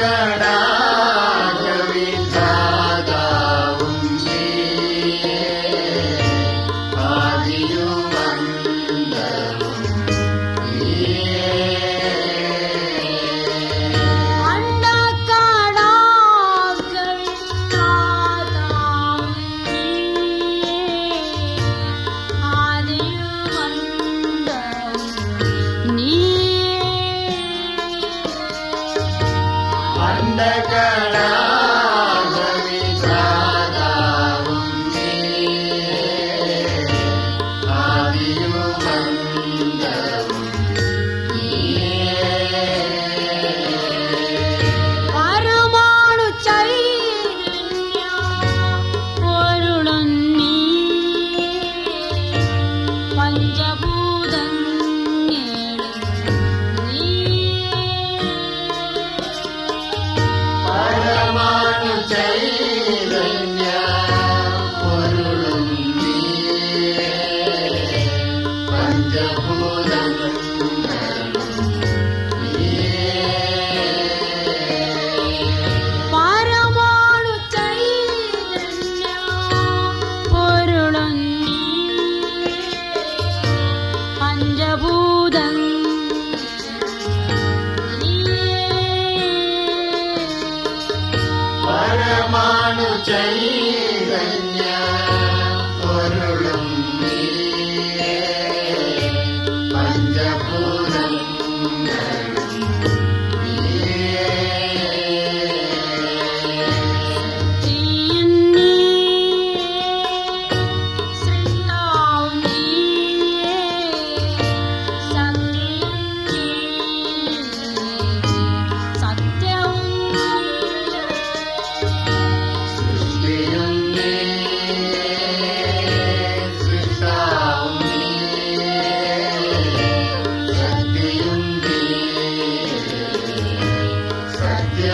Yeah. வந்த जय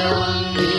Om